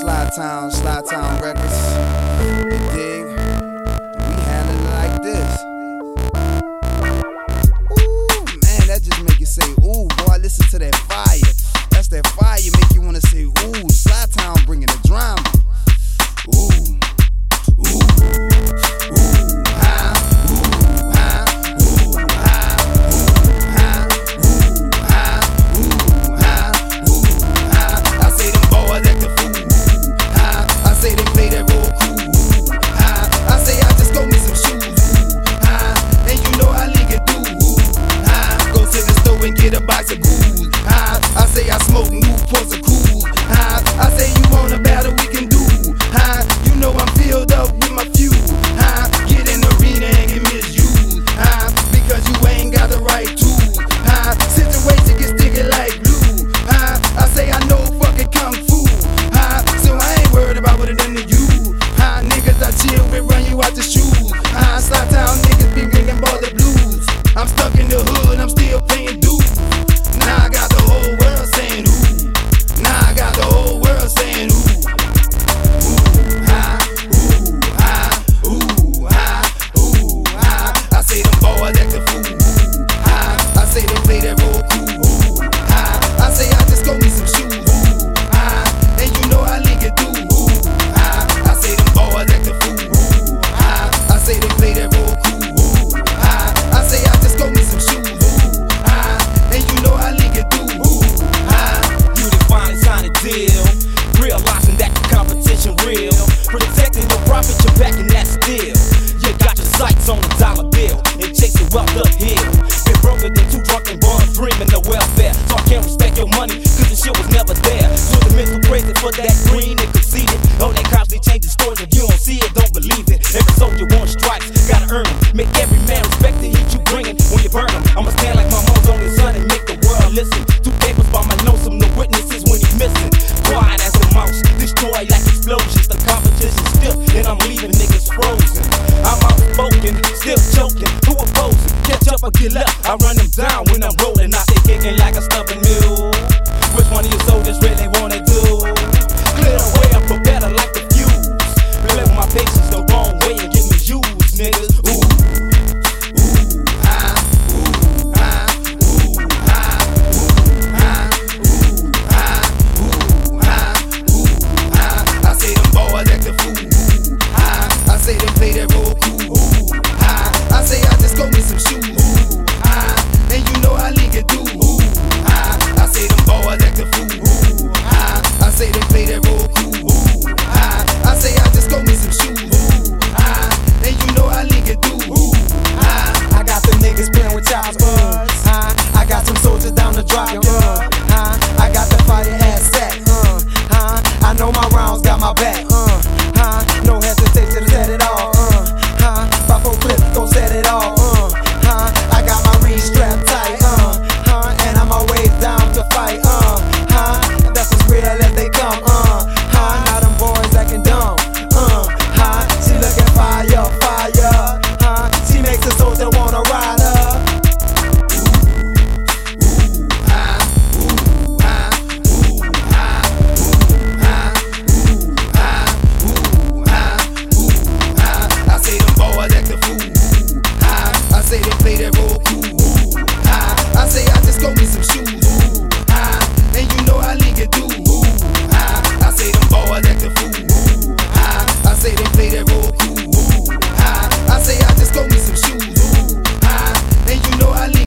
Sly Town, Sly Town Records. You dig? We handle it like this. Ooh, man, that just make you say, ooh, boy, listen to that fire. That's that fire make you wanna say, ooh. up the hill. Been broken and too drunk and born dreaming the welfare. So I can't respect your money, cause the shit was never there. So the mental prison for that green and conceited. Oh, that cops, they change the story. If you don't see it, don't believe it. Every soldier wants stripes, gotta earn it. Make every man respect the heat you bringin' when you burn him. I'ma stand like my mom's only son and make the world listen. Two papers by my nose, some no witnesses when he's missing. Quiet as a mouse, destroy like explosions. The competition's stiff, and I'm leaving niggas frozen. up or get left. I run them down when I'm rolling. I stay kicking like a stubborn mule. Which one of your soldiers really wanna do? Clear away, I'm for better like the fuse. Play my patience the wrong way and get me used, niggas.